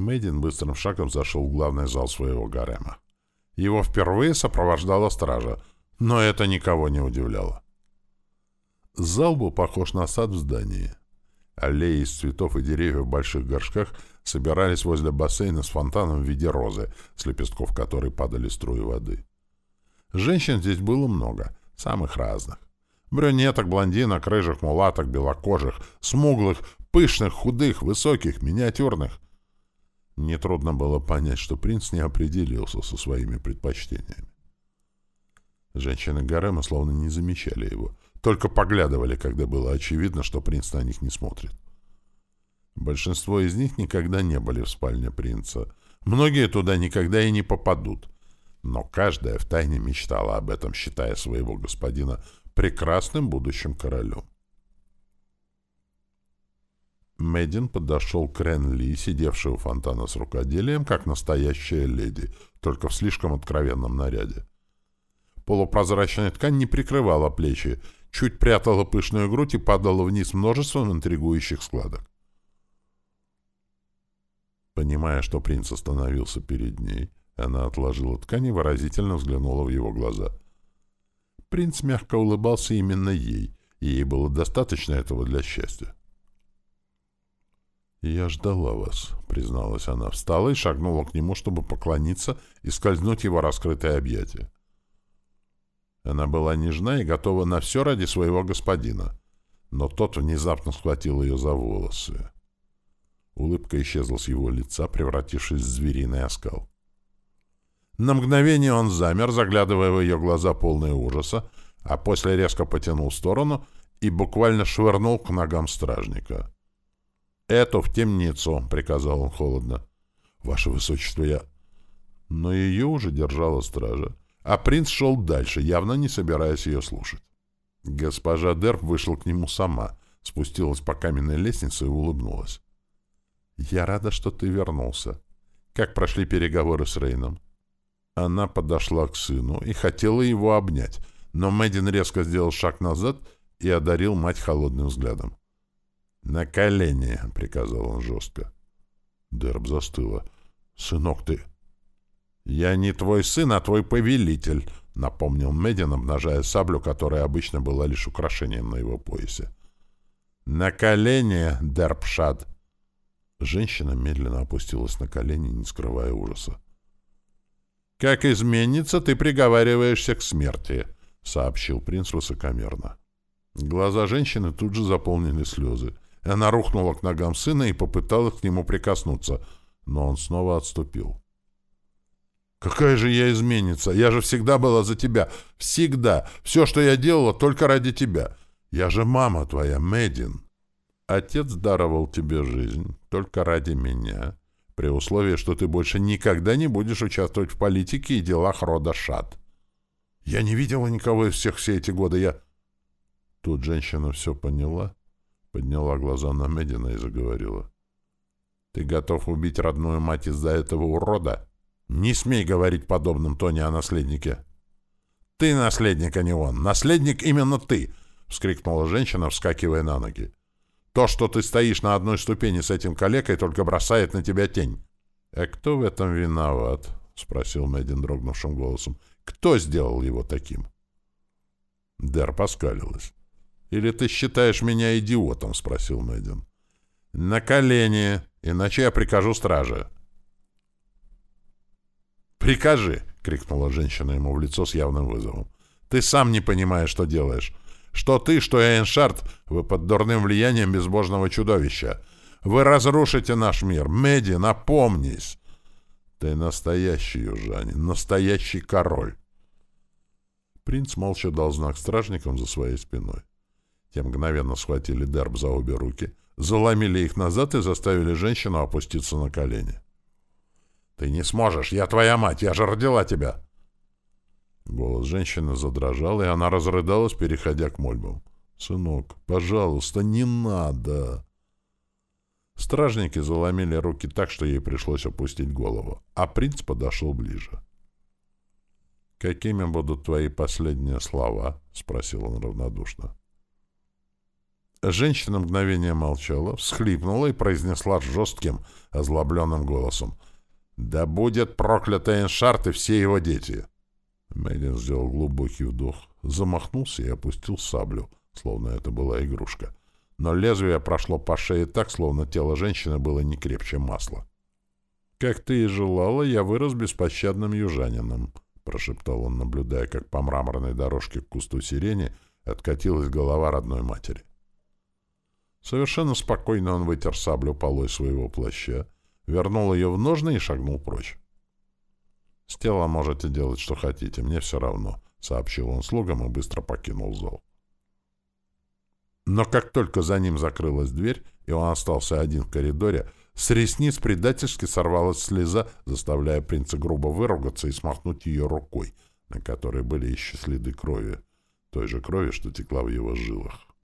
Мэддин быстрым шагом зашел в главный зал своего гарема. Его впервые сопровождала стража, но это никого не удивляло. Зал был похож на сад в здании. Аллеи из цветов и деревьев в больших горшках собирались возле бассейна с фонтаном в виде розы, с лепестков которой падали струи воды. Женщин здесь было много, самых разных. Брюнеток, блондинок, рыжих, мулаток, белокожих, смуглых, пышных, худых, высоких, миниатюрных. Нетрудно было понять, что принц не определился со своими предпочтениями. Женщины гарема словно не замечали его, только поглядывали, когда было очевидно, что принц на них не смотрит. Большинство из них никогда не были в спальне принца. Многие туда никогда и не попадут. Но каждая втайне мечтала об этом, считая своего господина прекрасным будущим королем. Мэддин подошел к Рен Ли, сидевшей у фонтана с рукоделием, как настоящая леди, только в слишком откровенном наряде. Полупрозрачная ткань не прикрывала плечи, чуть прятала пышную грудь и падала вниз множеством интригующих складок. Понимая, что принц остановился перед ней, она отложила ткань и выразительно взглянула в его глаза. Принц мягко улыбался именно ей, и ей было достаточно этого для счастья. «Я ждала вас», — призналась она, встала и шагнула к нему, чтобы поклониться и скользнуть его раскрытое объятие. Она была нежна и готова на все ради своего господина. Но тот внезапно схватил ее за волосы. Улыбка исчезла с его лица, превратившись в звериный оскал. На мгновение он замер, заглядывая в ее глаза полные ужаса, а после резко потянул в сторону и буквально швырнул к ногам стражника. «Эту в темницу», — приказал он холодно. «Ваше Высочество, я...» Но ее уже держала стража а принц шел дальше, явно не собираясь ее слушать. Госпожа Дерб вышла к нему сама, спустилась по каменной лестнице и улыбнулась. «Я рада, что ты вернулся. Как прошли переговоры с Рейном?» Она подошла к сыну и хотела его обнять, но Мэддин резко сделал шаг назад и одарил мать холодным взглядом. «На колени!» — приказал он жестко. Дерб застыла. «Сынок, ты...» «Я не твой сын, а твой повелитель», — напомнил Медин, обнажая саблю, которая обычно была лишь украшением на его поясе. «На колени, Дерпшад!» Женщина медленно опустилась на колени, не скрывая ужаса. «Как изменница ты приговариваешься к смерти», — сообщил принц высокомерно. Глаза женщины тут же заполнили слезы. Она рухнула к ногам сына и попыталась к нему прикоснуться, но он снова отступил. Какая же я изменница? Я же всегда была за тебя. Всегда. Все, что я делала, только ради тебя. Я же мама твоя, Мэддин. Отец даровал тебе жизнь только ради меня, при условии, что ты больше никогда не будешь участвовать в политике и делах рода Шат. Я не видела никого из всех все эти годы. Я... Тут женщина все поняла, подняла глаза на Мэддина и заговорила. Ты готов убить родную мать из-за этого урода? — «Не смей говорить подобным тоне о наследнике». «Ты наследник, а не он. Наследник именно ты!» — вскрикнула женщина, вскакивая на ноги. «То, что ты стоишь на одной ступени с этим калекой, только бросает на тебя тень». «А кто в этом виноват?» — спросил Мэддин дрогнувшим голосом. «Кто сделал его таким?» Дэр поскалилась. «Или ты считаешь меня идиотом?» — спросил Мэддин. «На колени, иначе я прикажу страже». «Прикажи!» — крикнула женщина ему в лицо с явным вызовом. «Ты сам не понимаешь, что делаешь. Что ты, что Эйншард, вы под дурным влиянием безбожного чудовища. Вы разрушите наш мир. Меди, напомнись!» «Ты настоящий южанин, настоящий король!» Принц молча дал знак стражникам за своей спиной. Те мгновенно схватили Дерб за обе руки, заломили их назад и заставили женщину опуститься на колени. «Ты не сможешь! Я твоя мать! Я же родила тебя!» Голос женщины задрожал, и она разрыдалась, переходя к мольбам. «Сынок, пожалуйста, не надо!» Стражники заломили руки так, что ей пришлось опустить голову, а принц подошел ближе. «Какими будут твои последние слова?» — спросил он равнодушно. Женщина мгновение молчала, всхлипнула и произнесла жестким, озлобленным голосом. «Да будет проклятый Эншарт и все его дети!» Мейден сделал глубокий вдох, замахнулся и опустил саблю, словно это была игрушка. Но лезвие прошло по шее так, словно тело женщины было не крепче масла. «Как ты и желала, я вырос беспощадным южанином», — прошептал он, наблюдая, как по мраморной дорожке к кусту сирени откатилась голова родной матери. Совершенно спокойно он вытер саблю полой своего плаща, вернул ее в ножны и шагнул прочь. «С телом можете делать, что хотите, мне все равно», — сообщил он слугам и быстро покинул зал. Но как только за ним закрылась дверь, и он остался один в коридоре, с ресниц предательски сорвалась слеза, заставляя принца грубо выругаться и смахнуть ее рукой, на которой были еще следы крови, той же крови, что текла в его жилах.